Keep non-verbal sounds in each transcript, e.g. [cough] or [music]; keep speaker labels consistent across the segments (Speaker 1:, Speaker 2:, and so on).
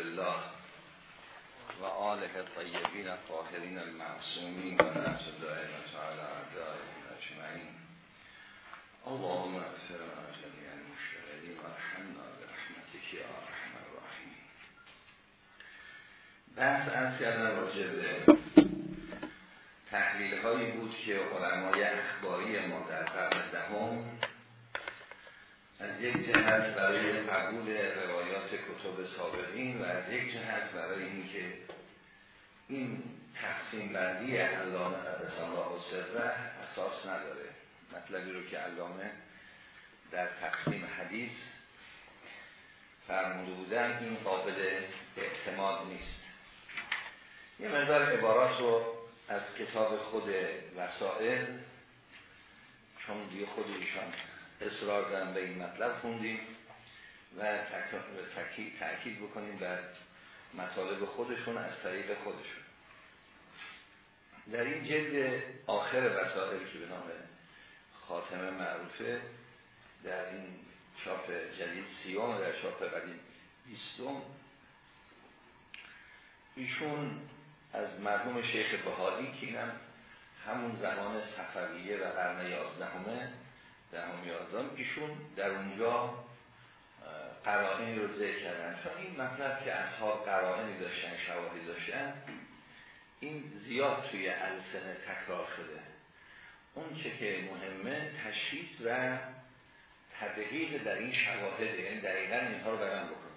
Speaker 1: الله و آله طیبین طاهرین المعصومین و نفس دائم تعالی اعدائهم اجمعین. اللهم اغفر لنا جميع المشتغلین و ارحمنا برحمتك یا ارحم الراحمین. بحث از کردن راجع به تحلیل هایی بود که علمای اخباری ما در قرن دهم از یک جهت برای قبول روایات کتب سابقین و از یک جهت برای اینکه این تقسیم بندی علامه الله و سره اساس نداره. مطلبی رو که علامه در تقسیم حدیث فرموده بودن این قابل اعتماد نیست. یه مقدار عبارات رو از کتاب خود وسائل چون دیگه خود اصرار دارن به این مطلب خوندیم و تأکید بکنیم بر مطالب خودشون از طریق خودشون. در این جلد آخر وسائل که به نام خاتمه معروفه در این چاپ جدید سیوم در چاپ قدیم بیستم ایشون از مرحوم شیخ بهایی که اینم همون زمان صفویه و قرن یازدهمه دهم یازدهم ایشون در اونجا قرائنی رو ذکر کردن. چون این مطلب که اصحاب قرائنی داشتن شواهی داشتن این زیاد توی السنه تکرار شده. اون چه که مهمه تشخیص و تدقیق در این شواهد یعنی دقیقا اینها رو بیان بکنم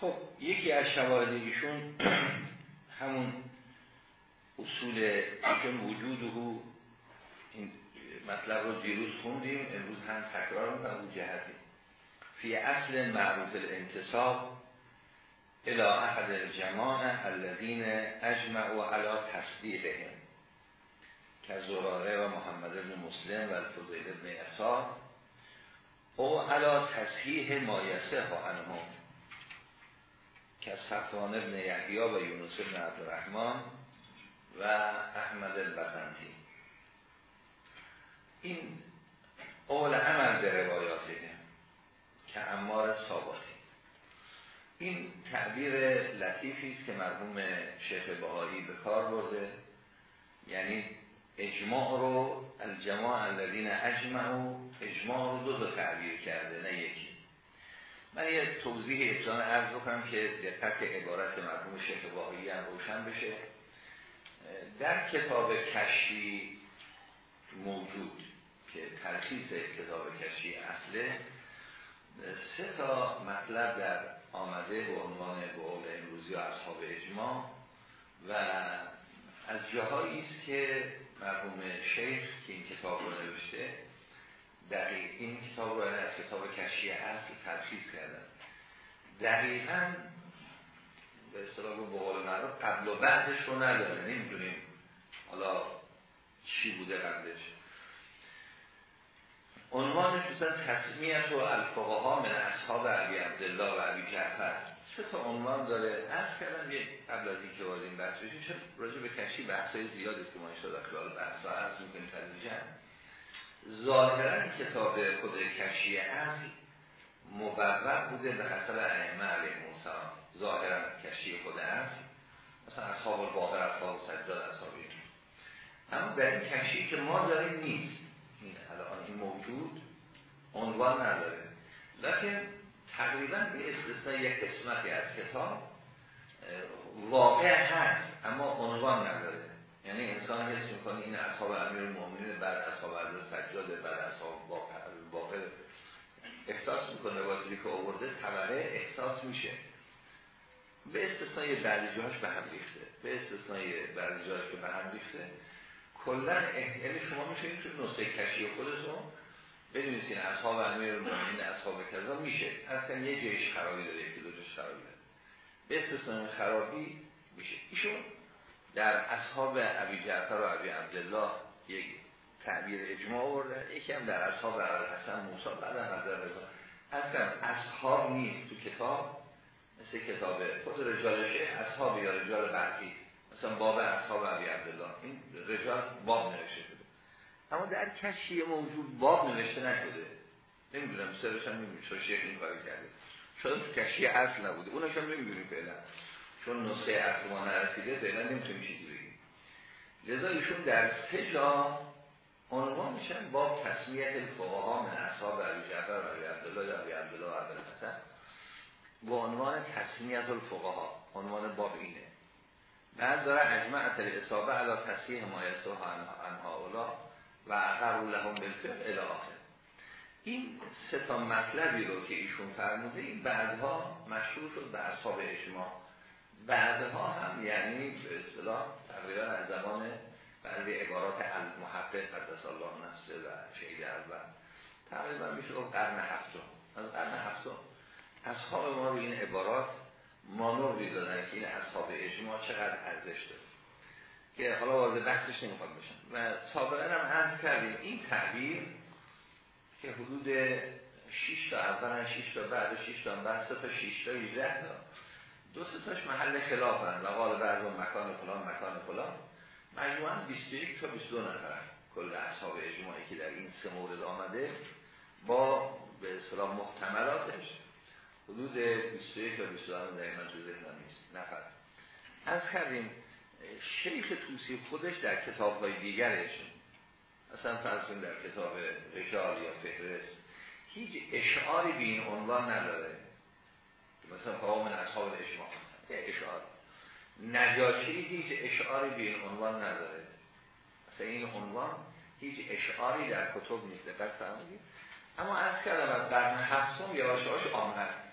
Speaker 1: خب یکی از شواهد ایشون [clears throat] همون اصول ایشون وجود و این مطلب رو دیروز خوندیم امروز هم تکرار می‌کنم اون جهتی. فی اصل معروف الانتصاب الى احد الجماعه الذين اجمعوا على تصدیقهم که زراره و محمد بن مسلم و الفضیل بن اصار او علا تصحیح مایسه ها عنهم که صفوان ابن یحیا و یونس بن عبدالرحمن و احمد البزنتی این اول عمل به روایاته که امار ثابتی. این تعبیر لطیفی است که مرحوم شیخ بهایی به کار برده. یعنی اجماع رو الجماع الذین اجمعوا اجماع رو دو تا تعبیر کرده نه یکی. من یه توضیح ابتدان عرض بکنم که دقت عبارت مرحوم شیخ بهایی هم روشن بشه. در کتاب کشی موجود. که ترخیص کتاب کشی اصله سه تا مطلب در آمده به عنوان به قول امروزی و اصحاب اجماع و از جاهایی است که مرحوم شیخ که این کتاب رو نوشته دقیق این کتاب رو از کتاب کشی اصل ترخیص کردن. دقیقا به اصطلاح به قول قبل و بعدش رو نداره. نمی‌دونیم حالا چی بوده قبلش. عنوانش مثلا تصمیت و الفقها من اصحاب عبی عبدالله و عبی جعفر. سه تا عنوان داره. از کردم یه قبل از اینکه وارد این بحث بشیم چون راجع به کشی بحثای زیادی که ما انشاءالله خلال ها عرض می‌کنیم تدریجا ظاهرا کتاب خود کشی اصل مبرر بوده به حسب ائمه علیهم السلام. ظاهرا کشی خود اصل مثلا اصحاب الباقر اصحاب سجاد اصحاب اما در این کشی که ما داریم نیست. الان این موجود عنوان نداره. لیکن تقریبا به استثناء یک قسمتی از کتاب واقع هست اما عنوان نداره. یعنی انسان حس می‌کنه این اصحاب امیر المؤمنین بعد اصحاب عزیز سجاد بعد اصحاب واقع احساس می‌کنه. وقتی که آورده طبقه احساس میشه. به استثنای بعضی جاهاش به هم ریخته. به استثنای بعضی جاهاش به هم ریخته. کلا یعنی شما میشه تو نسخه کشی خودتون بدونید این اصحاب امیر المؤمنین اصحاب کذا میشه. اصلا یه جایش خرابی داره یکی دو جایش خرابی داره. به استثنای خرابی میشه. ایشون در اصحاب ابی جعفر و ابی عبدالله یک تعبیر اجماع آورده. یکی هم در اصحاب حسن موسی بعد از رضا. اصلا اصحاب نیست تو کتاب مثل کتاب خود رجال شیخ اصحاب یا رجال برقی مثلا باب اصحاب ابی عبدالله. این رجال باب نوشته شده. اما در کشی موجود باب نوشته نشده. نمی‌دونم سرش هم نمی‌دونم. چون شیخ این کاری کرده؟ شاید تو کشی اصل نبوده. اونش هم نمی‌دونیم فعلا. چون نسخه اصل ما نرسیده فعلا نمی‌تونیم چیزی بگیم. لذا ایشون در سه جا عنوان میشن با تصمیت الفقها من اصحاب علی جعفر علی عبدالله و علی عبدالله و عبدالحسن. با عنوان تصمیت الفقها عنوان باب اینه. بعد داره اجمعت الاصابه علا تصحیح ما یسوها انها اولا و اقروا لهم بالفقه الى آخر. این سه تا مطلبی رو که ایشون فرموده این بعدها مشهور شد به اصحاب اجماع. بعدها هم یعنی به اصطلاح تقریبا از زمان بعضی عبارات المحقق قدس الله نفسه و شهید اول. تقریبا میشه قرن هفتم. از قرن هفتم اصحاب ما رو این عبارات مانوری دادن که این اصحاب اجماع چقدر ارزش داره. که حالا واضح بحثش نمی‌خواد بشن و سابقا هم عرض کردیم این تعبیر که حدود 6 تا اول 6 تا بعد 6 تا بعد 3 تا 6 تا 18 تا. دو سه تاش محل خلافن و قال بعض مکان فلان مکان فلان. مجموعا 21 تا 22 نفر کل اصحاب اجماعی که در این سه مورد آمده با به اصطلاح محتملاتش. حدود 21 تا 22 هم دقیقا تو ذهنم نیست. نفر از کردیم شیخ توسی خودش در کتاب های دیگرش اصلا فرض در کتاب رجال یا فهرست هیچ اشعاری به این عنوان نداره. مثلا قوام اصحاب اجماع یه اشعار. نجاشی هیچ اشعاری به این عنوان نداره. مثلا این عنوان هیچ اشعاری در کتب نیست. دقت فرمودید. اما از از قرن هفتم یواش یواش آمد.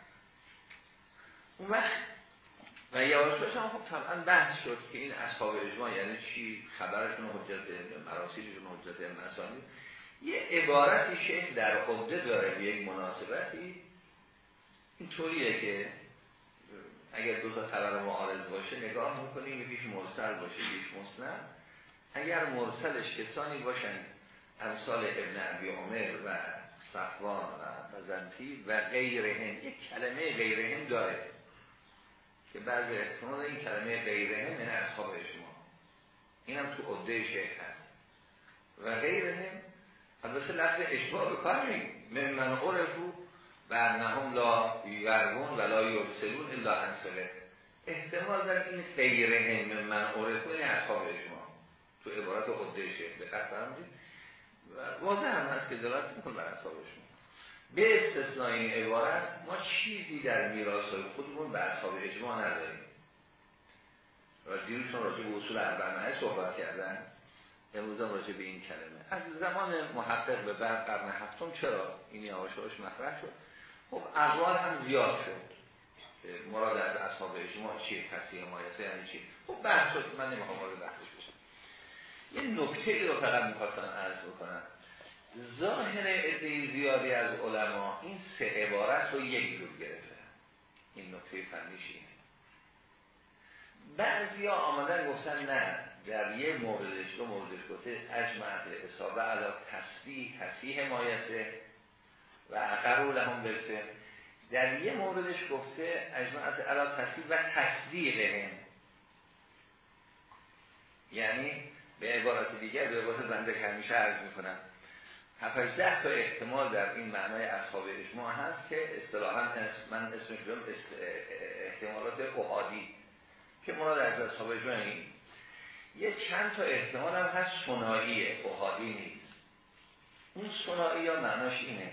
Speaker 1: اون وقت و یواش هم خب طبعا بحث شد که این اصحاب اجماع یعنی چی؟ خبرشون حجت مراسیلشون حجت مسانی یه عبارتی شیخ در عبده داره به یک مناسبتی این طوریه که اگر دو تا خبر معارض باشه نگاه می‌کنیم یکیش مرسل باشه یکیش مسند اگر مرسلش کسانی باشن امثال ابن عبی عمر و صفوان و بزنتی و غیرهم یک کلمه غیرهم داره. که بعضی احتمال این کلمه غیرهم من اصحاب شما. این هم تو عده شیخ هست. و غیرهم البته لفظ اشباه به کار من من عرفو و انهم لا یورون و لا یرسلون الا انسله احتمال در این غیره من من عرفو این اصحاب اجماع تو عبارت قده شیخ. دقت فرمودید. واضح هم هست که دلالت می‌کنه بر اصحاب اجماع به استثناء این عبارت ما چیزی در میراث خودمون به اصحاب اجماع نداریم. و دیروزتون راجع به اصول اربعه صحبت کردن. امروز هم راجع به این کلمه. از زمان محقق به بعد قرن هفتم چرا این یواش مطرح شد؟ خب اقوال هم زیاد شد. مراد از اصحاب اجماع چیه؟ تصیح مایسه یعنی چی؟ خب بحث شد. من نمی‌خوام وارد بحثش بشم. یه نکته ای رو فقط می‌خواستم عرض بکنم. ظاهر عده زیادی از علما این سه عبارت رو یک جور گرفته. این نکته فنیش اینه بعضی ها آمدن گفتن نه در یه موردش دو موردش گفته اجمعت اصابه علا تصدیح تصیح مایسه و عقرو لهم بفه. در یه موردش گفته اجمعت علا تصدیق و تصدیق هم. یعنی به عبارت دیگر به عبارت بنده همیشه عرض می‌کنم. 7 تا احتمال در این معنای اصحاب اجماع هست که اصطلاحا من اسمش دارم احتمالات احادی که مراد از اصحاب اجماع این یه چند تا احتمال هم هست سناییه احادی نیست. اون سنایی ها معناش اینه.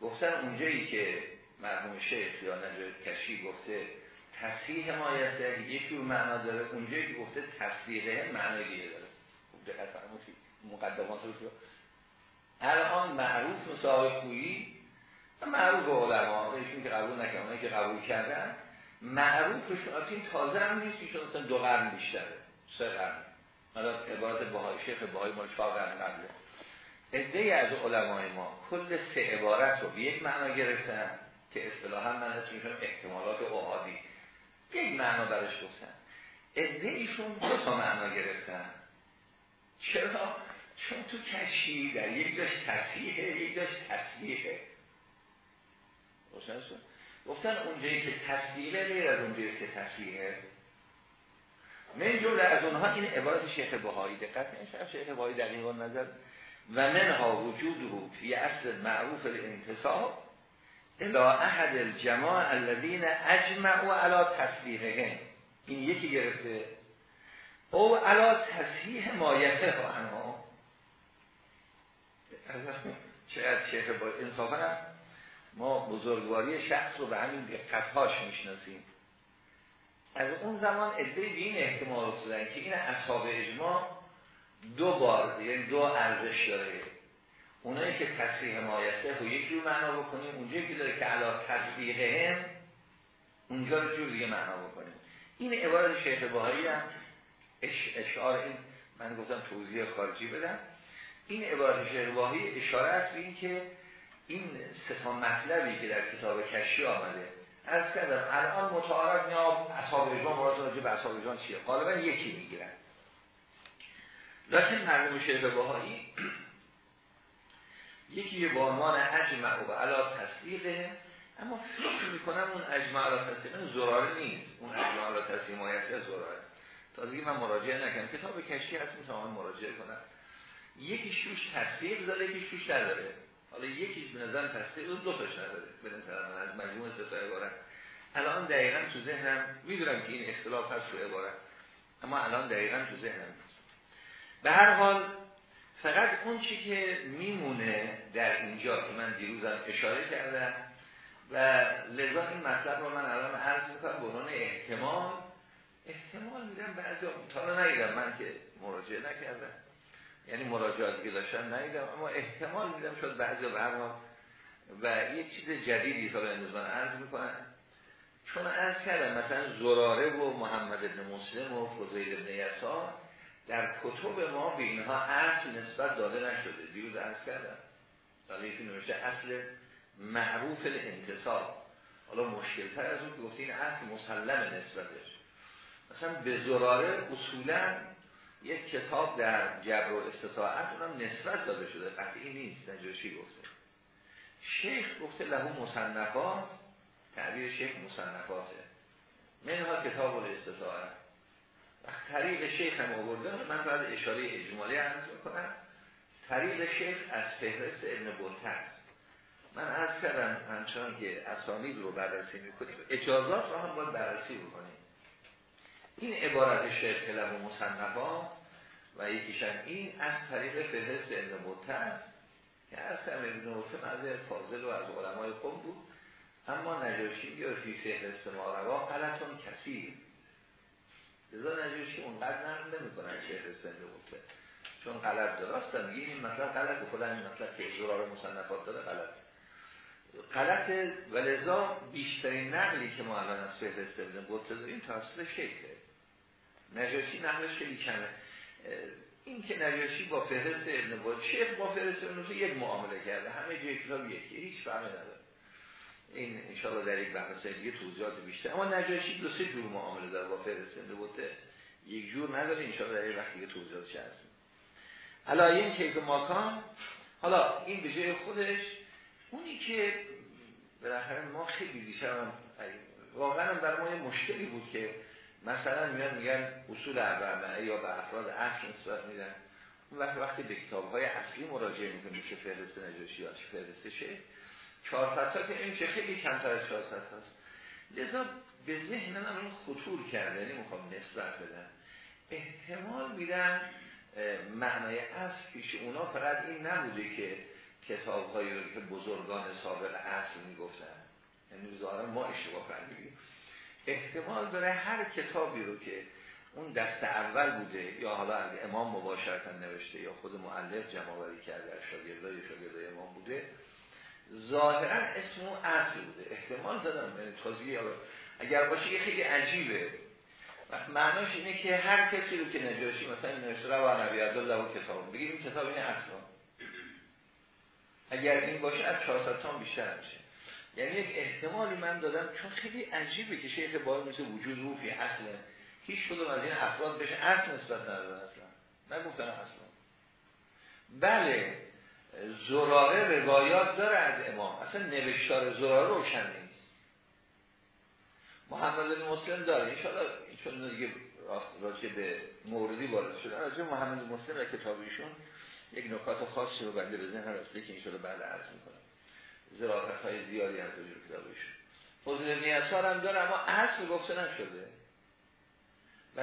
Speaker 1: گفتن اونجایی که مرحوم شیخ یا نجات کشی گفته تصحیح مایسته یک جور معنا داره. اونجایی که گفته تصدیقه معنی دیگه داره. فرمودید مقدمات رو الان معروف خویی و معروف علما ایشون که قبول نکردن که قبول کردن معروفشون این تازه هم نیست ایشون مثلا دو قرن بیشتره سه قرن. مثلا عبارت بهای شیخ بهای مال چهار قرن قبله. از علمای ما کل سه عبارت رو به یک معنا گرفتن که اصطلاحا من اسمشون احتمالات احادی. یک معنا برش گفتن. عده ایشون دو تا معنا گرفتن. چرا؟ چون تو کشی در یک جاش تصحیحه یک جاش تصحیحه. گفتن اونجایی که تصدیقه غیر از اونجایی که تصحیحه. من جمله از اونها این عبارت شیخ بهایی. دقت نمیشه شیخ بهایی دقیقا نظر. و منها وجود رو فی اصل معروف الانتصاب الا احد الجماع الذين اجمعوا على تصدیقهم این یکی گرفته. او علا تصحیح مایته ها چقدر شیخ با انصافا ما بزرگواری شخص رو به همین دقتهاش می‌شناسیم. از اون زمان ادهی به این احتمال افتادن که این اصحاب اجماع دو بار یعنی دو ارزش داره. اونایی که تصریح مایسته رو یک جور معنا بکنیم اونجایی که داره که علا تصریح هم اونجا رو جور دیگه معنا بکنیم. این عبارت شیخ باهایی هم اشعار این من گفتم توضیح خارجی بدم. این عبارت باهایی اشاره است به این که این ستا مطلبی که در کتاب کشی آمده از کردم الان متعارف یا اصحاب اجماع مراد راجع به اصحاب اجماع چیه؟ غالبا یکی می‌گیرن. لیکن مرحوم شیخ بهایی یکی با عنوان اجمع و علا تصدیقه اما فکر می‌کنم اون اجمع علا تصدیق زراره نیست. اون اجمع علا تصدیق مایسته زراره تازگی من مراجعه نکنم کتاب کشی هست می‌تونم مراجعه کنم. یکیش توش تصدیق داره یکیش توش نداره. حالا یکیش به نظر تصدیق دو تاش نداره. به نظر من از مجموع سه عبارت. الان دقیقا تو ذهنم می‌دونم که این اختلاف هست تو عبارت اما الان دقیقا تو ذهنم نیست به هر حال فقط اون چی که میمونه در اینجا که من دیروزم اشاره کردم و لذا این مطلب رو من الان عرض می‌کنم به عنوان احتمال احتمال میدم بعضی تا نگیدم من که مراجعه نکردم. یعنی مراجعاتی که داشتم ندیدم اما احتمال میدم شد بعضی برها و یک چیز جدیدی تا به امروز من عرض می‌کنم. چون عرض کردم مثلا زراره و محمد ابن مسلم و فضیل ابن یسار در کتب ما به اینها اصل نسبت داده نشده. دیروز عرض کردم. ولی یکی نوشته اصل معروف الانتصاب. حالا مشکل تر از اون که گفته این اصل مسلم نسبتش. مثلا به زراره اصولا یک کتاب در جبر و استطاعت اونم نسبت داده شده قطعی نیست نجاشی گفته؟ شیخ گفته لهو مصنفات تعبیر شیخ مصنفاته. منها کتاب الاستطاعت. وقت طریق شیخ هم آورده من بعد اشاره اجمالی عرض می‌کنم. طریق شیخ از فهرست ابن بوته من عرض کردم همچنان که اسانید رو بررسی می‌کنیم. اجازات رو هم باید بررسی بکنیم. این عبارت شیخ کلم و مصنفات و یکیشن این از طریق فهرست ابن بوته است که از هم ابن بوته از فاضل و از علمای خوب بود. اما نجاشی یا فی فهرست ما روا کسی لذا نجاشی اونقدر نرم نمی کنن فهرست ابن بوته چون غلط درست هم این مطلب غلط خود این مطلب که زرار مصنفات داره غلط. غلط و لذا بیشترین نقلی که ما الان از فهرست ابن بوته داریم توسط شیخه. نجاشی نقلش خیلی کمه. این که نجاشی با فهرست ابن شیخ با فهرست ابن یک معامله کرده. همه جای کتاب یکی هیچ فهمه نداره. این انشاءالله در یک بحث دیگه توضیحات بیشتر. اما نجاشی دو سه جور معامله داره با فهرست ابن یک جور نداره انشاءالله در یک وقت دیگه توضیحاتش هست این کیف ماکان حالا این به جای خودش اونی که بالاخره ما خیلی دیشب واقعا برای ما مشکلی بود که مثلا میان میگن اصول اربعه یا به افراد اصل نسبت میدن. اون وقت وقتی به کتاب های اصلی مراجعه می‌کنه مثل فهرست نجاشی یا فهرست شه 400 تا که این چه خیلی کمتر از 400 هست. لذا به ذهن من خطور کرده یعنی می‌خوام نسبت بدم. احتمال میدن معنای اصل پیش اونا فقط این نبوده که کتاب هایی رو که بزرگان سابق اصل می‌گفتن. یعنی ما اشتباه فهمیدیم. احتمال داره هر کتابی رو که اون دست اول بوده یا حالا از امام مباشرتا نوشته یا خود معلف جمع کرده در شاگردای شاگردای امام بوده ظاهرا اسم اون اصل بوده. احتمال دادم یعنی تازگی اگر باشه یه خیلی عجیبه. معناش اینه که هر کسی رو که نجاشی مثلا نوشته رو نبی عبدالله و کتاب بگیم این کتاب این اصلا اگر این باشه از 400 تا بیشتر میشه. یعنی یک احتمالی من دادم چون خیلی عجیبه که شیخ باید مثل وجود روفی اصله هیچ کدوم از این افراد بهش اصل نسبت نداره اصلا. نگفتن اصلا. بله زراره روایات داره از امام. اصلا نوشتار زراره روشن نیست. محمد مسلم داره. انشاءالله چون دیگه راجع به موردی وارد شده. راجع محمد مسلم در کتابیشون یک نکات خاصی رو بنده به ذهن رسیده که انشاءالله بعد عرض می‌کنم. ظرافت های زیادی از وجود کتابشون فضل ابن هم داره اما اصل گفته نشده. و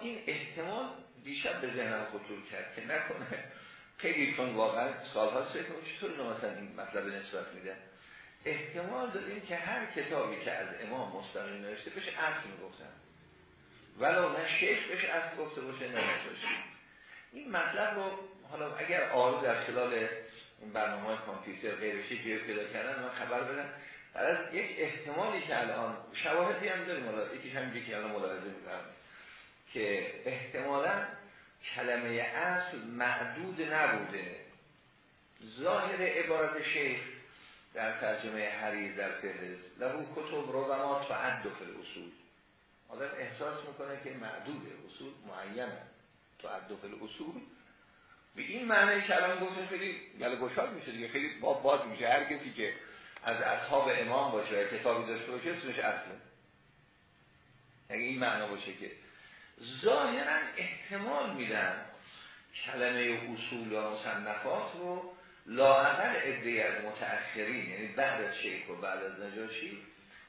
Speaker 1: این احتمال دیشب به ذهنم خطور کرد که نکنه. خیلی کن واقعا سالها فکر چطور مثلا این مطلب نسبت میده. احتمال داریم که هر کتابی که از امام مستقیم نوشته بشه اصل می‌گفتن. ولو نه شیخ بشه اصل گفته باشه نه این مطلب رو حالا اگر آرو در خلال این برنامه های کامپیوتر غیرشی جیب پیدا کردن من خبر بدم از یک احتمالی که الان شواهدی هم داریم حالا یکیش هم که الان ملاحظه می‌کنم که احتمالا کلمه اصل معدود نبوده. ظاهر عبارت شیخ در ترجمه حریر در فهرست لهو کتب رو و ما فی اصول آدم احساس می‌کنه که معدود اصول معینه. فی اصول به این معنی کلام گفتن خیلی گل گشاد میشه دیگه خیلی باب باز میشه. هر کسی که از اصحاب امام باشه و کتابی داشته باشه اسمش اصله. اگه این معنا باشه که ظاهرا احتمال میدن کلمه اصول و مصنفات رو لاعقل ادهی از متأخرین یعنی بعد از شیخ و بعد از نجاشی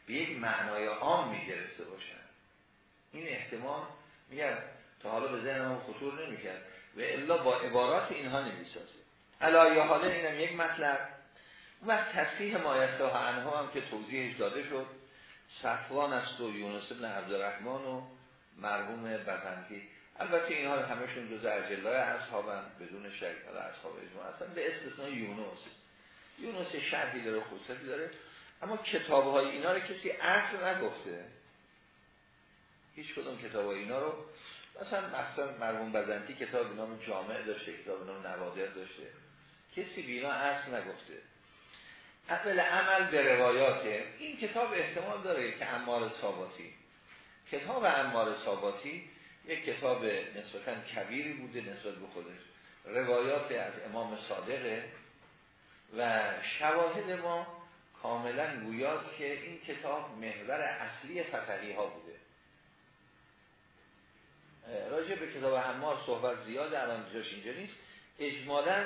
Speaker 1: به یک معنای عام می‌گرفته باشن. این احتمال میگم تا حالا به ذهن هم خطور نمی‌کرد. و الا با عبارات اینها نمی‌سازه. علایه حالا اینم یک مطلب. و تصحیح مایسته ها انها هم که توضیحش داده شد صفوان است و یونس بن عبدالرحمن و مرحوم بزنگی. البته اینها همشون جز اجلای اصحابن بدون شک اصحاب اجماع هستن. به استثناء یونس. یونس شرحی داره خصوصی داره. اما کتاب های اینا رو کسی اصل نگفته. هیچ کدوم کتاب های اینا رو مثلا مثلا مرحوم بزنتی کتاب نام جامع داشته کتاب نام نوادر داشته. کسی بینا اصل نگفته. اول عمل به روایاته این کتاب احتمال داره که امار ثاباتی کتاب امار ثاباتی یک کتاب نسبتا کبیری بوده نسبت به خودش. روایات از امام صادقه و شواهد ما کاملا گویاست که این کتاب محور اصلی فتحی ها بوده. راجع به کتاب امار صحبت زیاد الان جاش اینجا نیست. اجمالا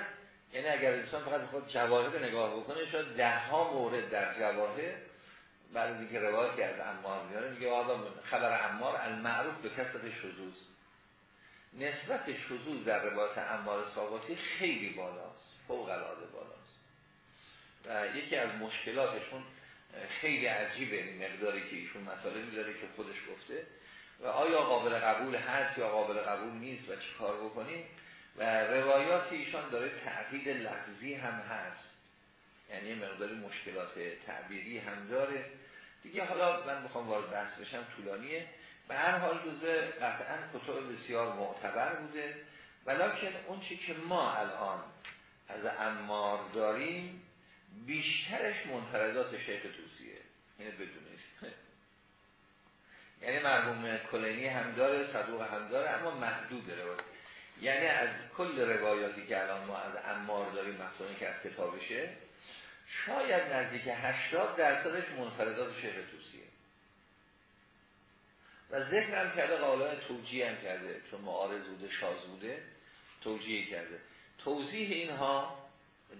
Speaker 1: یعنی اگر انسان فقط خود جواهر نگاه بکنه شاید ده ها مورد در جواهر بعد از اینکه روایتی از امار میاره میگه آقا خبر امار المعروف به کسرت شذوذ. نسبت شذوذ در روایت امار ثابتی خیلی بالاست فوق العاده بالاست. و یکی از مشکلاتشون خیلی عجیبه مقداری که ایشون مطالبی داره که خودش گفته و آیا قابل قبول هست یا قابل قبول نیست و چی کار بکنیم؟ و روایات ایشان داره تعقید لفظی هم هست. یعنی مقداری مشکلات تعبیری هم داره. دیگه حالا من می‌خوام وارد بحث بشم طولانیه. به هر حال جزء قطعا کتاب بسیار معتبر بوده. ولیکن اون چی که ما الان از امار داریم بیشترش منفردات شیخ توسیه. اینه بدونید. یعنی مرحوم کلینی هم داره صدوق هم داره اما محدود روایت. یعنی از کل روایاتی که الان ما از امار داریم مخصوصا که از کتابشه شاید نزدیک 80 درصدش منفردات شیخ توسیه و ذکر هم کرده قالای توجیه هم کرده چون معارض بوده شاز بوده توجیه کرده. توضیح اینها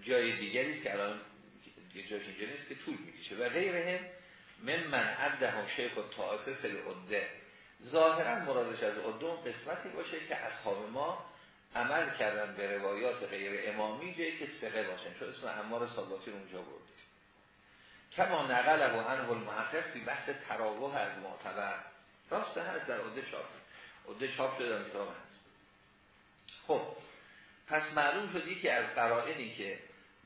Speaker 1: جای دیگری که الان جاش اینجا نیست که طول می‌کشه. و غیره هم من من عده هم شیخ و طائفه فل عده ظاهرا مرادش از عده قسمتی باشه که اصحاب ما عمل کردن به روایات غیر امامی جایی که سقه باشن. چون اسم امار صلاتی اونجا برده کما نقل و انه المحقق بی بحث تراوح از معتبر. راست هست در عده چاپ. عده چاپ شده در هست. خب پس معلوم شدی که از قرائنی که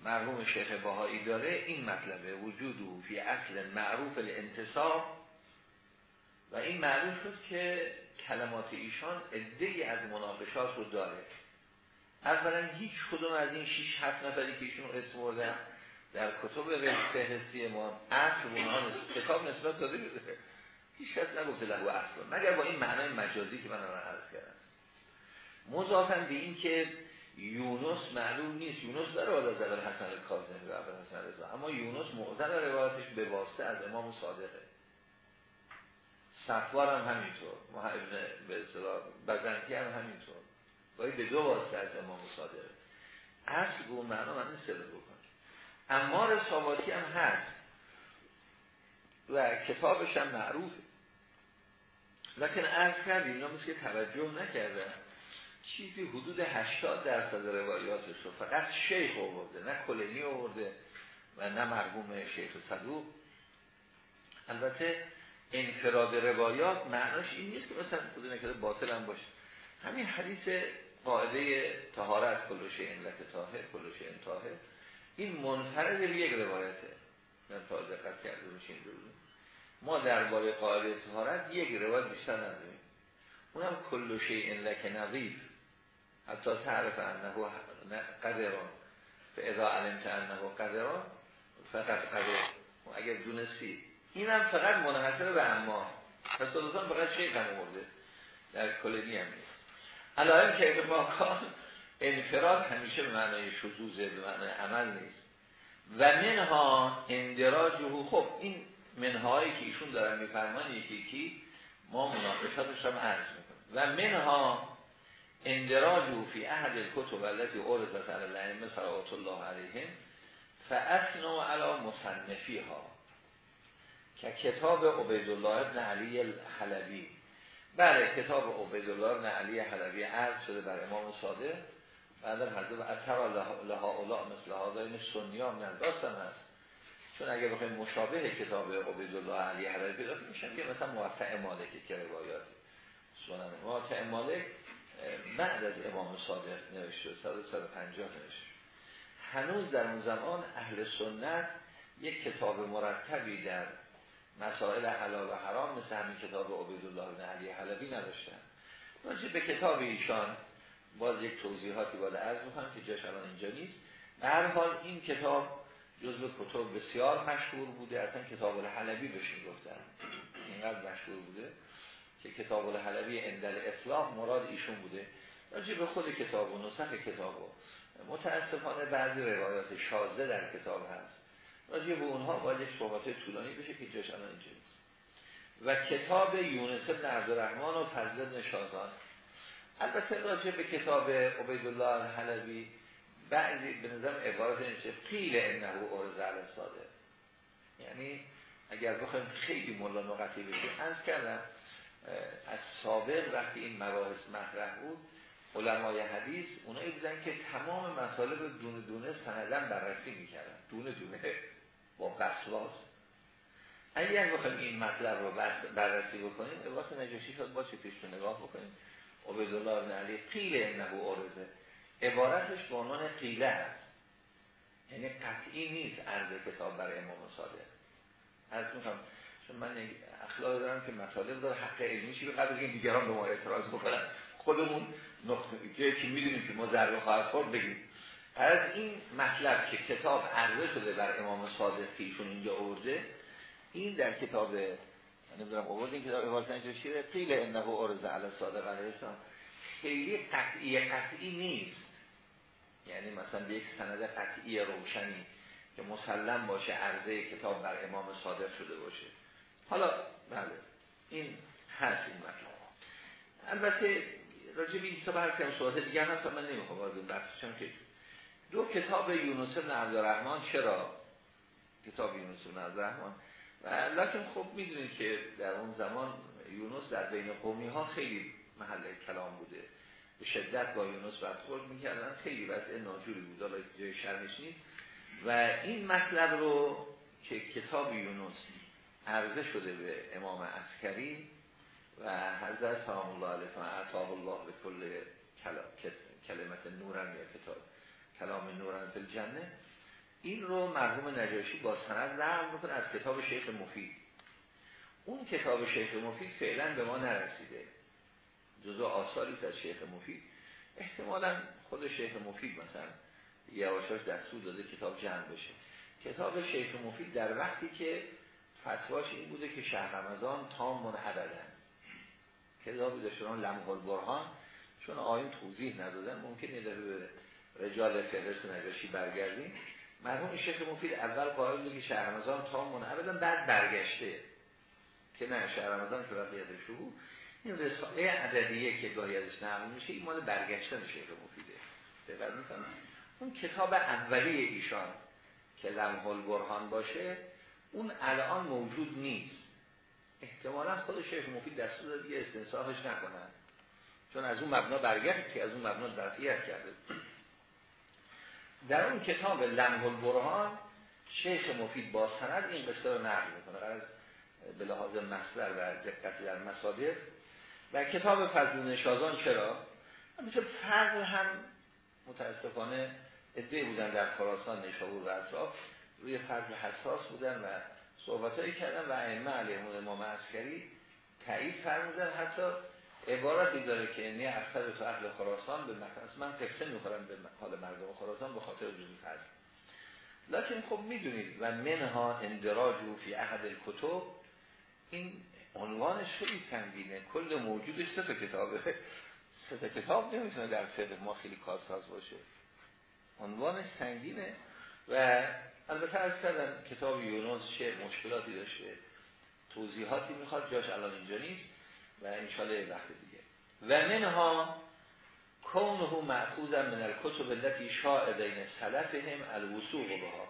Speaker 1: مرحوم شیخ باهایی داره این مطلبه وجود فی اصل معروف الانتصاب. و این معلوم شد که کلمات ایشان ای از مناقشات رو داره. اولا هیچ کدوم از این 6 7 نفری که ایشون اسم بردن در کتب فهرستی ما اصل اونها کتاب نسبت داده شده. هیچ کس نگفته لهو اصلا مگر با این معنای مجازی که من الان عرض کردم. مضافن به این که یونس معلوم نیست. یونس داره والا زبر حسن کاظم و ابن حسن رضا. اما یونس معذر روایتش به واسطه از امام صادقه. صفوار هم همینطور. ابن به اصطلاح بزنکی هم همینطور. باید به دو واسطه از امام صادقه. اصل به اون معنا من این بکنم. امار ساباتی هم هست. و کتابش هم معروف لکن عرض کردیم اینا که توجه نکردن. چیزی حدود 80 درصد روایاتش رو فقط شیخ آورده نه کلینی آورده و نه مرحوم شیخ صدوق. البته انفراد روایات معناش این نیست که مثلا خود نکرده باطل هم باشه. همین حدیث قاعده تهارت کلوشه این لک تاهر کلوشه این تاهر این منفرد یک روایته. من تا دقت کرده باشین ما درباره قاعده تهارت یک روایت بیشتر نداریم. اونم کلوشه این لک نظیف حتی تعرف انه قدران. فاذا علمت انه قدران فقط قدر اگر دونستی. اینم فقط منحصر به اما. تصادفا فقط شیخ هم مرده در کلینی هم نیست. علایه که اتفاقا انفراد همیشه به معنی شذوزه به معنی عمل نیست. و منها اندراجه خب این منهایی که ایشون دارن میفرمان یکی یکی ما مناقشاتش هم عرض می‌کنیم. و منها اندراجه فی احد الکتب التي عرضت علی الائمه صلوات الله علیهم فاثنوا علی مصنفی ها که کتاب عبیدالله ابن علی الحلبی. بله کتاب عبیدالله ابن علی حلبی عرض شده بر امام صادق. بعد حضرت اثر لها اولا مثل هذا سنی ها من داستان هست. چون اگه بخوایم مشابه کتاب عبیدالله علی حلبی پیدا میشن که مثلا موفع مالک که روایات سنن موفع مالک بعد از امام صادق نوشته 150 نوشته. هنوز در اون زمان اهل سنت یک کتاب مرتبی در مسائل حلال و حرام مثل همین کتاب عبیدالله بن علی حلبی نداشتن. راجع به کتاب ایشان باز یک توضیحاتی باید عرض می‌کنم که جاش الان اینجا نیست. هر حال این کتاب جزو کتاب بسیار مشهور بوده. اصلا کتاب الحلبی بهش گفتن اینقدر مشهور بوده. که کتاب الحلبی اندل اطلاق مراد ایشون بوده. راجع به خود کتاب و نسخ کتاب و متاسفانه بعضی روایات شازده در کتاب هست. راجع به اونها باید یک طولانی بشه که جاش الان اینجا و کتاب یونس بن عبدالرحمن و فضل بن شازان. البته راجع به کتاب عبیدالله الحلبی بعضی به نظرم عبارت نمیشه قیل انه ارز علی صادق یعنی اگر بخوایم خیلی ملا نقطی بشه از کردم از سابق وقتی این مباحث مطرح بود علمای حدیث اونایی بودن که تمام مطالب دونه دونه سندن بررسی می‌کردن. دونه دونه با قصواز اگر بخوایم این مطلب رو بررسی بکنیم عباس نجاشی شد با چه پیش نگاه بکنیم. عبدالله بن علی قیل انه ارزه عبارتش به عنوان قیله هست یعنی قطعی نیست عرض کتاب برای امام صادق. از می‌خوام چون من اخلاق دارم که مطالب داره حق علمی شی به قدر این دیگران به ما اعتراض بکنن. خودمون نقطه جایی که می‌دونیم که ما ضربه خواهد خورد بگیم. از این مطلب که کتاب عرضه شده بر امام صادق ایشون اینجا آورده این در کتاب نمی‌دونم آورده این کتاب عبارت نجاشیره قیل انه ارز علی صادق علیه السلام. خیلی قطعی قطعی نیست. یعنی مثلا به یک سند قطعی روشنی که مسلم باشه عرضه کتاب بر امام صادق شده باشه. حالا بله این هست این مطلب. البته راجع به کتاب هست که صحبت دیگه هست من نمی‌خوام وارد این بحث چون که دو کتاب یونس بن عبدالرحمن چرا؟ کتاب یونس بن عبدالرحمن. و لکن خب می‌دونید که در اون زمان یونس در بین قومی ها خیلی محل کلام بوده. به شدت با یونس برخورد می‌کردن. خیلی وضع ناجوری بود. حالا جای شرمش نیست. و این مطلب رو که کتاب یونس عرضه شده به امام عسکری و حضرت سلام الله علیه و الله به کل کلمت نورن یا کتاب کلام نورن فی الجنه. این رو مرحوم نجاشی با سند نقل می‌کنه از کتاب شیخ مفید. اون کتاب شیخ مفید فعلا به ما نرسیده. جزو آثاری از شیخ مفید. احتمالا خود شیخ مفید مثلا یواشاش دستور داده کتاب جمع بشه. کتاب شیخ مفید در وقتی که فتواش این بوده که شهر رمضان تام من کتابی داشتن لمح البرهان چون آین توضیح ندادن ممکنه در به رجال فهرست نجاشی برگردیم. مرحوم شیخ مفید اول قائل بوده که شهر رمضان تام من ابدا بعد برگشته. که نه شهر رمضان که بقیت شروع این رساله عددیه که گاهی ازش نقل میشه این مال برگشتن شیخ مفیده. اون کتاب اولی ایشان که لمح البرهان باشه اون الان موجود نیست. احتمالا خود شیخ مفید دستور داد دیگه استنساخش نکنن. چون از اون مبنا برگرد که از اون مبنا درفیت کرده. در اون کتاب لمح البرهان شیخ مفید با سند این قصه رو نقل می‌کنه. از به لحاظ مصدر و دقت در مصادر. و کتاب فضل شازان چرا؟ مثل فرق هم متاسفانه ادعی بودن در خراسان نشابور و اطراف. روی فرق حساس بودن و صحبتهایی کردن و ائمه علیهم امام عسکری تایید فرمودن. حتی عبارتی داره که نی اکثر تو اهل خراسان به مثلا من قصه می‌خورم به حال مردم خراسان به خاطر وجود فرض لکن خب می‌دونید و منها اندراج فی احد الکتب این عنوانش خیلی سنگینه. کل موجودش سه تا کتابه. سه تا کتاب نمی‌تونه در فقه ما خیلی کارساز باشه. عنوانش سنگینه و البته از کردم کتاب یونس چه مشکلاتی داشته. توضیحاتی می‌خواد جاش الان اینجا نیست و انشالله وقت دیگه. و منها کونه معخوزا من الکتب التي شاء بین سلفهم الوسوق بها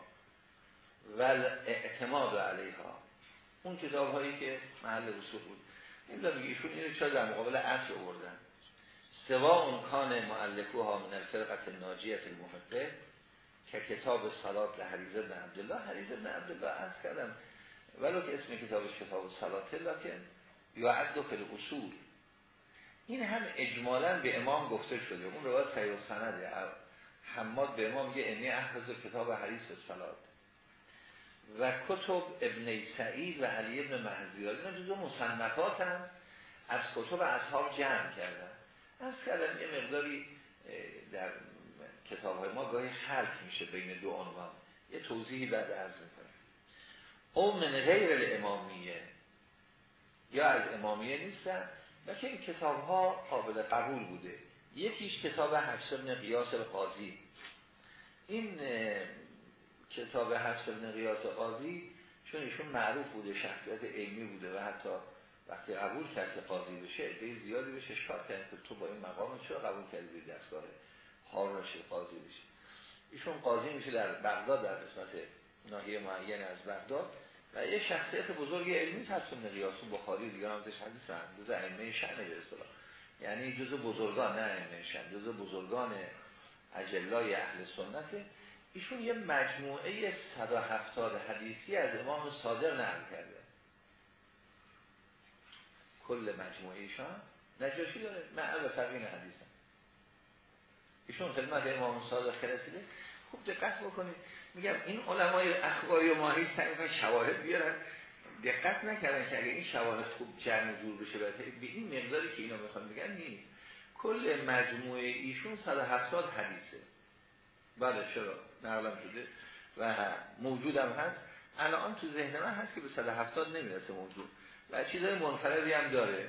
Speaker 1: و اعتماد علیها. اون کتاب هایی که محل وسوق بود. این ایشون اینو چرا در مقابل اصل آوردن؟ سوا اون کان معلفوها من الفرقت ناجیت المحقه که کتاب صلات لحریز ابن عبدالله حریز ابن عبدالله از کردم ولو که اسم کتابش کتاب صلاته لکن یا عد و اصول این هم اجمالا به امام گفته شده. اون روایت صحیح سنده حماد به امام یه انی احفظ کتاب حریص صلات و کتب ابن سعید و علی ابن مهزیاد اینا جزو مصنفات هم از کتب اصحاب جمع کردن. از کردن یه مقداری در کتاب های ما گاهی خلط میشه بین دو عنوان. یه توضیحی بعد عرض می‌کنم. او من غیر امامیه یا از امامیه نیستن و که این کتاب ها قابل قبول بوده. یکیش کتاب حفظ ابن قیاس القاضی. این کتاب حفظ ابن قیاس قاضی چون ایشون معروف بوده شخصیت علمی بوده و حتی وقتی قبول کرد قاضی بشه عده زیادی بشه اشکال کرد که تو با این مقام چرا قبول کردی به راشد قاضی بشه ایشون قاضی میشه در بغداد در قسمت ناحیه معین از بغداد. و یه شخصیت بزرگ علمی هست ابن قیاس بخاری دیگه هم ازش حدیث هم. جز ائمه شأن به اصطلاح. یعنی جز بزرگان نه ائمه شأن جز بزرگان اجلای اهل سنت. ایشون یه مجموعه 170 حدیثی از امام صادق نقل کرده. کل مجموعه ایشان. نجاشی داره؟ معل و سقین حدیث هم. ایشون خدمت امام صادق رسیده خوب دقت بکنید. میگم این علمای اخباری و ماهی سعی شواهد بیارن. دقت نکردن که اگه این شواهد خوب جمع جور بشه به این مقداری که اینا می‌خوان بگن نیست. کل مجموعه ایشون 170 حدیثه. بله چرا؟ نقلم شده و موجودم هست. الان تو ذهن من هست که به 170 نمی‌رسه موجود و چیزای منفردی هم داره.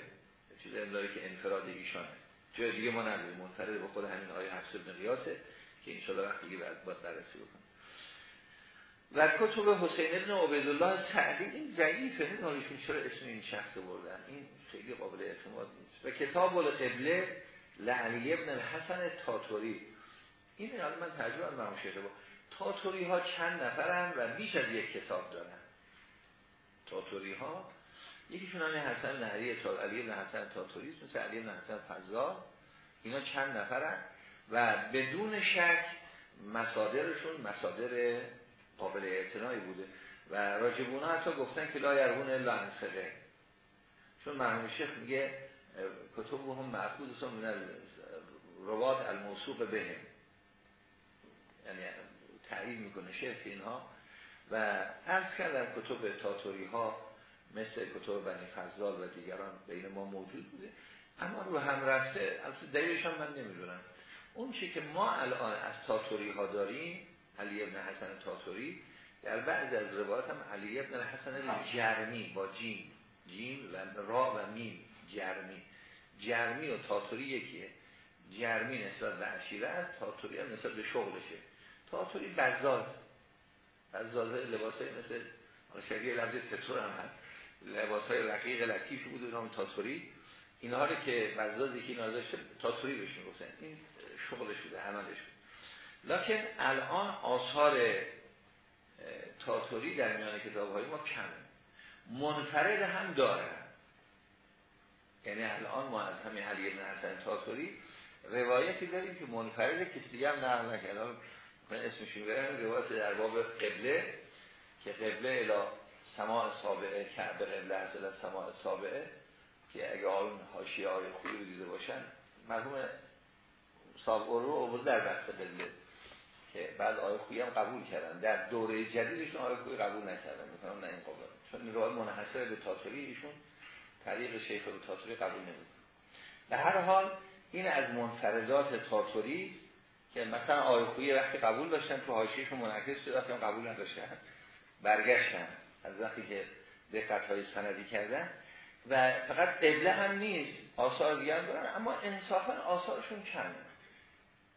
Speaker 1: چیز املایی که انفراد ایشانه. جای دیگه ما نداریم. منفرد به خود همین آیه حفظ ابن قیاسه که انشاءالله وقتی دیگه باید بررسی بکنم و کتب حسین ابن عبیدالله سعدی این ضعیفه نمی‌دونم چرا اسم این شخص بردن؟ این خیلی قابل اعتماد نیست. و کتاب القبله لعلی ابن الحسن تاتوری. این حالا من ترجمه از مرحوم شیخ با تاتوری ها چند نفرن و بیش از یک کتاب دارن. تاتوری ها یکیشون همین حسن نهری تا علی ابن حسن تاتوری مثل علی ابن حسن فضال اینا چند نفرن و بدون شک مصادرشون مصادر قابل اعتنایی بوده و راجبونه حتی گفتن که لا یرون الا انسقه چون مرحوم شیخ میگه کتب هم معقود من رواد الموصوف بهم. یعنی تعیین می‌کنه شیخ اینها. و عرض کردم کتب تاتوری ها مثل کتب بنی فضال و دیگران بین ما موجود بوده. اما رو هم رفته البته دلیلش هم من نمی‌دونم. اون چی که ما الان از تاتوری ها داریم علی ابن حسن تاتوری در بعض از روایات هم علی ابن حسن جرمی با جیم. جیم و را و میم. جرمی. جرمی و تاتوری یکیه. جرمی نسبت به عشیره است تاتوری هم نسبت به شغلشه. تاتوری بزاز. بزازه لباس های مثل شبیه لفظ تطور هم هست. لباس های رقیق لطیف بود نام تاتوری. اینها رو که بزازی که اینا داشته تاتوری بهش این شغلش بوده عملش بود. لکن الان آثار تاتوری در میان کتاب های ما کمه. منفرد هم داره. یعنی الان ما از همین علی ابن حسن تاتوری روایتی داریم که منفرد کسی دیگه هم نقل نکرد. من اسمش روایت در باب قبله که قبله الی سماع سابعه کعبه قبله از سماع سابعه که اگه آن حاشیه های خوبی رو دیده باشن مرحوم صاحب رو آورده در بحث قبله که بعد آیه خویی هم قبول کردن. در دوره جدیدشون آیه خویی قبول نکردن می‌کنم نه این قبول چون روایت منحصر به تاتوری ایشون طریق شیخ به تاتوری قبول نمید به هر حال این از منفردات تاتوری که مثلا آیه خویی وقتی قبول داشتن تو حاشیهشون منعکس شد وقتی قبول نداشتن برگشتن. از وقتی که دقت های سندی کردن و فقط قبله هم نیست آثار دیگه هم دارن اما انصافا آثارشون کمه.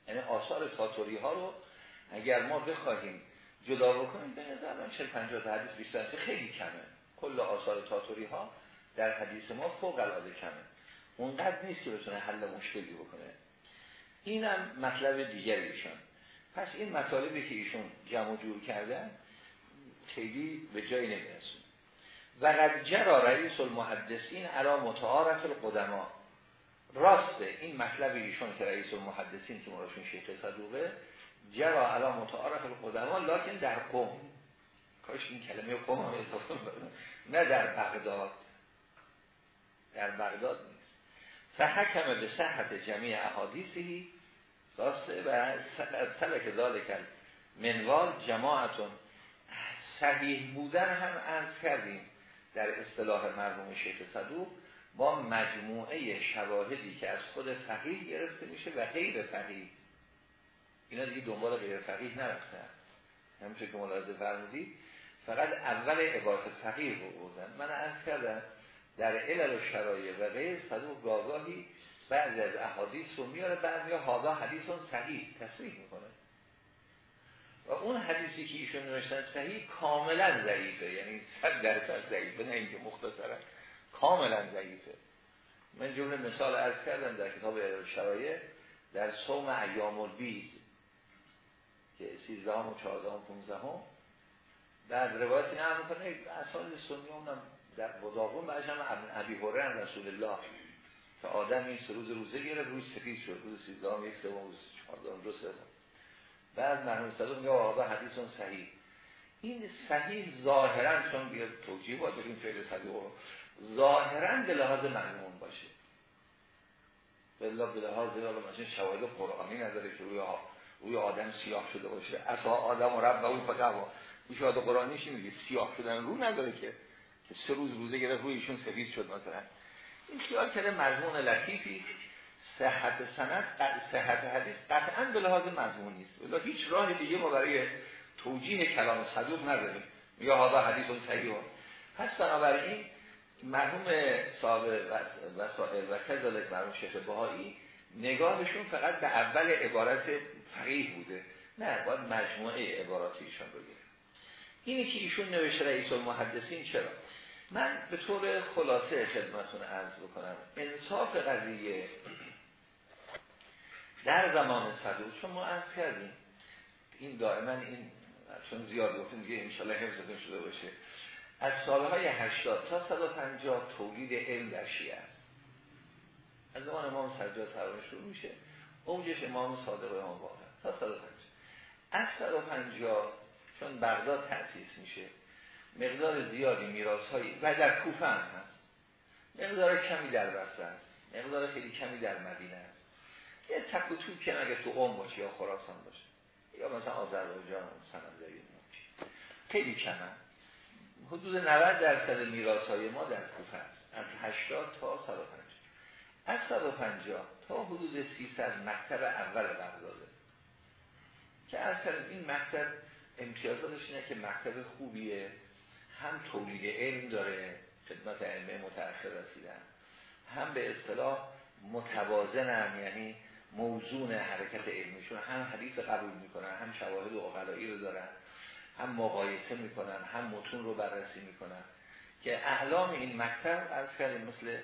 Speaker 1: یعنی آثار تاتوری ها رو اگر ما بخواهیم جدا بکنیم به نظر من 40 50 حدیث بیشتر خیلی کمه. کل آثار تاتوری ها در حدیث ما فوق العاده کمه. اونقدر نیست که بتونه حل مشکلی بکنه. اینم مطلب دیگری ایشون پس این مطالبی که ایشون جمع جور کردن خیلی به جایی نمیرسون و قد جرا رئیس المحدثین علا متعارف القدما. راسته این مطلب ایشون که رئیس المحدثین که مراشون شیخ صدوقه جرا علا متعارف القدما لکن در قوم کاش این کلمه قوم نه در بغداد. در بغداد نیست. فحکم به صحت جمعی احادیثی. راسته و سلک ذالک منوال جماعتون صحیح بودن هم ارز کردیم در اصطلاح مرحوم شیخ صدوق با مجموعه شواهدی که از خود فقیه گرفته میشه و غیر فقیه. اینا دیگه دنبال غیر فقیه نرفتن. همچه که ملاحظه فرمودید فقط اول عبارت فقیه رو بودن من از کردم در علل و شرایع و غیر صدوق گاگاهی بعضی از احادیث رو میاره بعضی ها حدیث صحیح تصریح می‌کنه. و اون حدیثی که ایشون نوشتن صحیح کاملا ضعیفه. یعنی صد درصد ضعیفه نه اینکه مختصرا. کاملا ضعیفه. من جمله مثال عرض کردم در کتاب شرایع در صوم ایام البید که 13 و 14 و 15 هم بعد روایت نه هم کنه اساس سنی اونم در بداغون بعدش هم ابن ابی هرره رسول الله. که آدم این سه روز روزه گرفت روز سفید شد. روز 13 هم یک سوم روز 14 دو سوم. بعد مرحوم صدوق میگه آقا حدیثون صحیح. این صحیح ظاهرا چون بیاد توجیه با داریم فعل صدوق ظاهرا به لحاظ مضمون باشه. به لحاظ مثلا شواهد قرآنی نداره که روی روی آدم سیاه شده باشه. اصلا آدم و رب و اون فتوا این شهاد قرآنیش میگه؟ سیاه شدن رو نداره که که سه روز روزه گرفت رویشون سفید شد مثلا. این خیال کرده مضمون لطیفی. صحت سند صحت حدیث قطعا به لحاظ مضمون نیست. ولی هیچ راه دیگه ما برای توجیه کلام صدوق نداریم. میگه حالا حدیث صحیح. پس بنابراین مرحوم صاحب وسائل و کذالک مرحوم شیخ بهایی نگاهشون فقط به اول عبارت فقیه بوده. نه باید مجموعه عبارات ایشون رو اینی که ایشون نوشته رئیس المحدثین چرا؟ من به طور خلاصه خدمتون عرض بکنم. انصاف قضیه در زمان صدوق چون ما عرض کردیم این دائما این چون زیاد گفتیم دیگه انشالله حفظتون شده باشه. از سالهای 80 تا 150 تولید علم در شیعه است. از زمان امام سجاد تقریبا شروع میشه. اوجش امام صادق امام باقر تا 150 از 150 چون بغداد تأسیس میشه مقدار زیادی میراث هایی و در کوفه هم هست. مقدار کمی در بسته است مقدار خیلی کمی در مدینه است یه تک و توپ که اگه تو قوم باشه یا خراسان باشه. یا مثلا آذربایجان و سمندری خیلی کمه حدود 90 درصد میراث های ما در کوفه است از 80 تا 150 از 150 تا حدود 300 مکتب اول بغداده. که اصلا این مکتب امتیازاتش اینه که مکتب خوبیه هم تولید علم داره خدمت علمه متأخر رسیدن هم به اصطلاح متوازنن یعنی موزون حرکت علمیشون. هم حدیث قبول می‌کنن هم شواهد و اقلایی رو دارن هم مقایسه می‌کنن هم متون رو بررسی می‌کنن. که اعلام این مکتب از کردیم مثل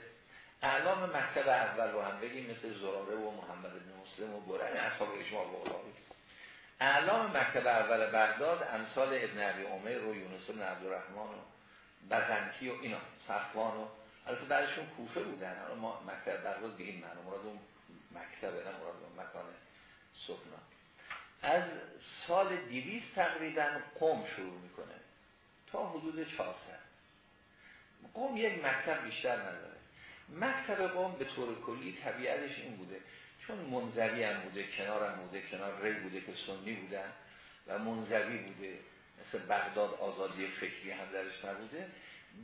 Speaker 1: اعلام مکتب اول رو هم بگیم مثل زراره و محمد بن مسلم و برن اصحاب اجماع و اعلام مکتب اول بغداد امثال ابن عبی عمر و یونس بن عبدالرحمن و بزنکی و اینا صفوان و البته بعدشون کوفه بودن حالا ما مکتب بغداد به این معنی مراد اون مکتب نه مراد مکان سکنا از سال دیویست تقریبا قوم شروع می‌کنه تا حدود 400 قوم یک مکتب بیشتر نداره. مکتب قوم به طور کلی طبیعتش این بوده. چون منزوی هم بوده کنار هم بوده کنار ری بوده که سنی بودن و منزوی بوده. مثل بغداد آزادی فکری هم درش نبوده.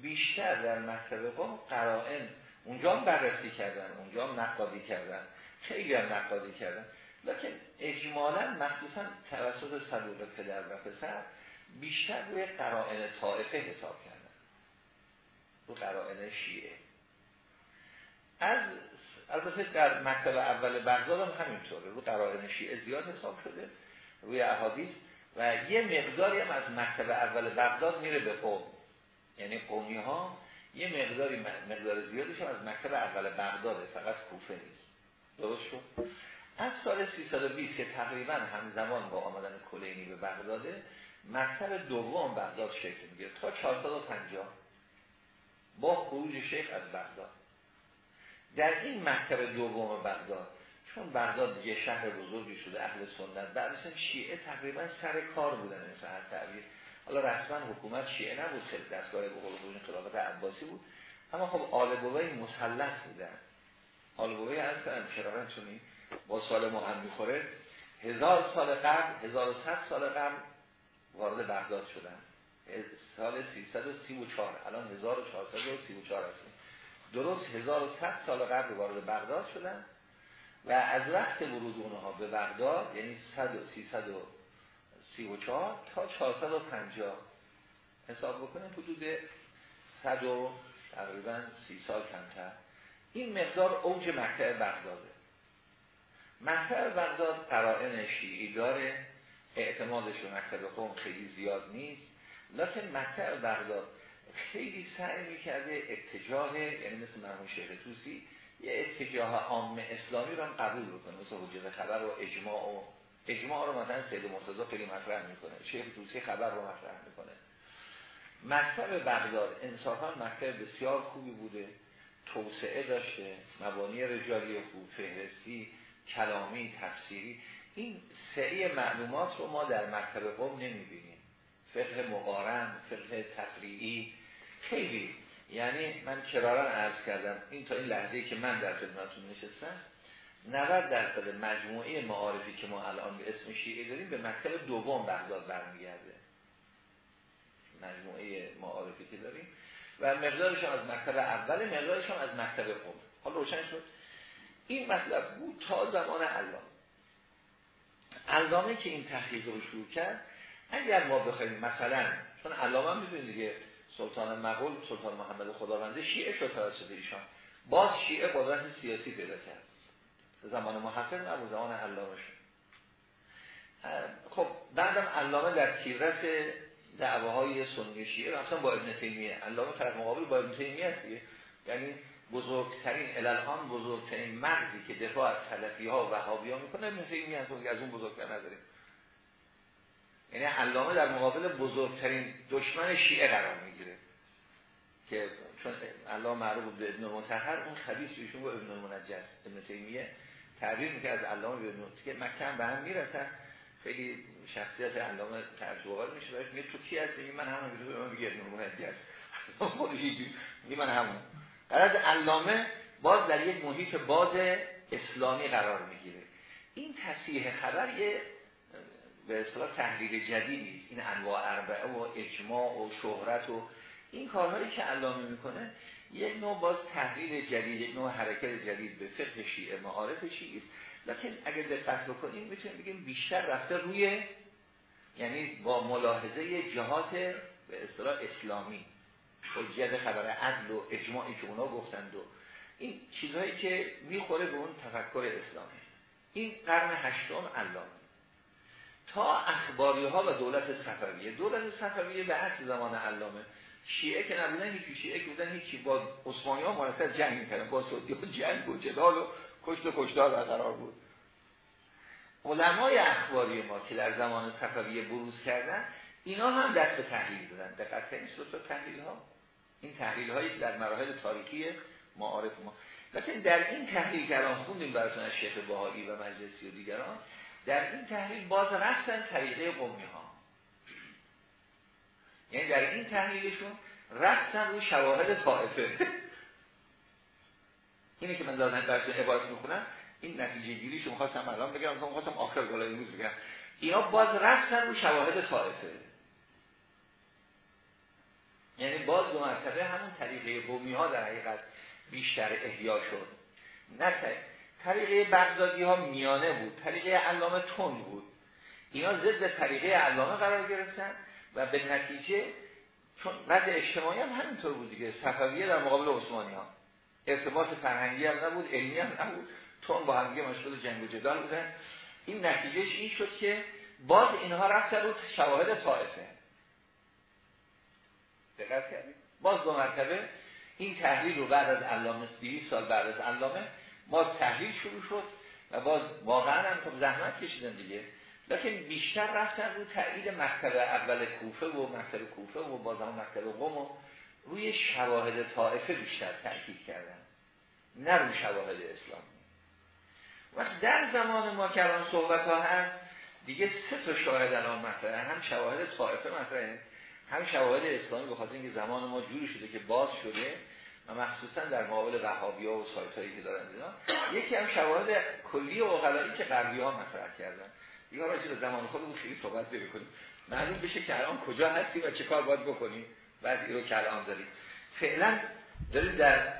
Speaker 1: بیشتر در مکتب قوم قرائن اونجا هم بررسی کردن اونجا هم نقادی کردن. خیلی هم نقادی کردن. لیکن اجمالا مخصوصا توسط صدوق پدر و پسر بیشتر روی قرائن طائفه حساب کردن. رو قرائن شیعه. از البته در مکتب اول بغداد هم همینطوره. رو قرائن شیعه زیاد حساب شده روی احادیث و یه مقداری هم از مکتب اول بغداد میره به قوم. یعنی قومی ها یه مقداری مقدار زیادیش از مکتب اول بغداده فقط کوفه نیست. درست شد از سال 320 که تقریبا همزمان با آمدن کلینی به بغداده مکتب دوم بغداد شکل می‌گیره تا 450 با خروج شیخ از بغداد. در این مکتب دوم بغداد چون بغداد دیگه شهر بزرگی شده اهل سنت بعدش شیعه تقریبا سر کار بودن این سهر تعبیر. حالا رسما حکومت شیعه نبود خیلی دستگاه به قول خلافت عباسی بود. اما خب آلبوهای مسلط بودن. آلبوهای از کردم چونی با سال ما هم می‌خوره. هزار سال قبل 1100 سال قبل وارد بغداد شدن. سال 334 الان 1434 هستیم. درست 1100 سال قبل وارد بغداد شدن و از وقت ورود اونها به بغداد یعنی 334 تا 450 حساب بکنیم حدود 100 تقریبا 30 سال کمتر. این مقدار اوج مکتب بغداده. مکتب بغداد قرائن شیعی داره اعتمادش به مکتب قوم خیلی زیاد نیست. لیکن مکتب بغداد خیلی سعی می‌کرده اتجاه یعنی مثل مرحوم شیخ توسی یه اتجاه عام اسلامی رو هم قبول بکنه. مثل حجت خبر و اجماع و اجماع رو مثلا سید مرتضی خیلی مطرح می‌کنه. شیخ توسی خبر رو مطرح می‌کنه. مکتب بغداد انصافا مکتب بسیار خوبی بوده. توسعه داشته مبانی رجالی خوب فهرستی کلامی تفسیری. این سعی معلومات رو ما در مکتب قوم نمی‌بینیم. فقه مقارن فقه تفریعی. خیلی. یعنی من کرارا عرض کردم این تا این لحظه که من در خدمتتون نشستم 90 درصد مجموعه معارفی که ما الان به اسم شیعه داریم به مکتب دوم بغداد برمیگرده. مجموعه معارفی که داریم. و مقدارش از مکتب اول مقدارش از مکتب قوم. حالا روشن شد. این مطلب بود تا زمان علامه علامه که این تحقیق رو شروع کرد اگر ما بخوایم مثلا چون علامه هم می‌دونید دیگه سلطان مغول سلطان محمد خداونده شیعه شد توسط ایشان. باز شیعه قدرت سیاسی پیدا کرد. زمان محقق نبود زمان علامه شد. خب بعدم علامه در تیررس دعواهای سنی شیعه مثلا با ابن تیمیه. علامه طرف مقابل با ابن تیمیه است یعنی بزرگترین الالهان بزرگترین مرزی که دفاع از سلفی ها و وهابی ها می‌کنه ابن تیمیه است از اون بزرگتر نداریم. یعنی علامه در مقابل بزرگترین دشمن شیعه قرار می‌گیره. که چون علامه معروف به ابن متحر اون خبیث ایشون با ابن منجس ابن تیمیه تعبیر می‌کنه از علامه به ابن که مکه به هم می‌رسن. خیلی شخصیت علامه ترجمه میشه بهش میگه تو کی هستی؟ من همون میگه من میگه ابن [laughs] خودش میگه من همون. قرار علامه باز در یک محیط باز اسلامی قرار می‌گیره. این تصحیح خبر یه به اصطلاح تحلیل جدیدی است این انواع اربعه و اجماع و شهرت و این کارهایی که علامه می‌کنه یک نوع باز تحلیل جدید یک نوع حرکت جدید به فقه شیعه معارف شیعه است. لکن اگر دقت بکنیم می‌تونیم بگیم بیشتر رفته روی یعنی با ملاحظه جهات به اصطلاح اسلامی. حجیت خبر عدل و اجماعی که اونا گفتند و این چیزهایی که می‌خوره به اون تفکر اسلامی. این قرن هشتم علامه. تا اخباری ها و دولت صفویه. دولت صفویه به عکس زمان علامه. شیعه که نبودن هیچی شیعه که بودن هیچی. با عثمانی ها مرتب جنگ می‌کردن. با سعودی ها جنگ و جدال و کشت و کشتار برقرار بود. علمای اخباری ما که در زمان صفویه بروز کردن اینا هم دست به تحلیل دادن. دقت کنید سوتا تحلیل ها این تحلیل هایی در مراحل تاریخی معارف ما. لیکن در این تحلیل که الان خوندیم براتون از شیخ بهایی و مجلسی و دیگران در این تحلیل باز رفتن طریقه قومی ها یعنی در این تحلیلشون رفتن روی شواهد طائفه. اینه که من دادن براتون عبارت می‌خونم. این نتیجه گیریشو می‌خواستم الان بگم می‌خواستم آخر گلای امروز بگم. اینا باز رفتن روی شواهد طائفه. یعنی باز دو مرتبه همون طریقه قومی ها در حقیقت بیشتر احیا شد. نه طریقه بغدادی ها میانه بود طریقه علامه تند بود. اینا ضد طریقه علامه قرار گرفتن و به نتیجه چون وضع اجتماعی هم همینطور بود دیگه. صفویه در مقابل عثمانی ها ارتباط فرهنگی هم نبود علمی هم نبود. تون با همگه مشغول جنگ و جدال بودن. این نتیجهش این شد که باز اینها رفتن رو شواهد طائفه. دقت کردید؟ باز دو مرتبه این تحلیل رو بعد از علامه 200 سال بعد از علامه باز تحلیل شروع شد و باز واقعا هم خب زحمت کشیدن دیگه. لیکن بیشتر رفتن رو تایید مکتب اول کوفه و مکتب کوفه و باز هم مکتب قم و روی شواهد طائفه بیشتر تاکید کردن. نه روی شواهد اسلامی وقت در زمان ما که الان صحبت ها هست دیگه سه تا شاهد الان مطرحه. هم شواهد طائفه مطرحه هم شواهد اسلامی به خاطر اینکه زمان ما جوری شده که باز شده و مخصوصا در مقابل وهابی ها و سایت هایی که دارن اینا یکی هم شواهد کلی و اقلایی که غربی ها مطرح کردن. دیگه راجع به زمان خودمون خیلی صحبت کنیم معلوم بشه که الان کجا هستی و چه کار باید بکنیم. بعد رو که الان فعلا داریم در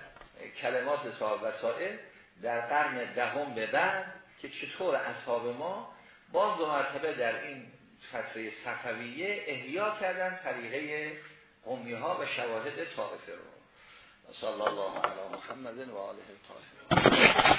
Speaker 1: کلمات صاحب وسائل در قرن دهم به بعد که چطور اصحاب ما باز دو مرتبه در این فتره صفویه احیا کردن طریقه قومی ها و شواهد طائفه رو. صلی الله علی محمد و آله الطاهرین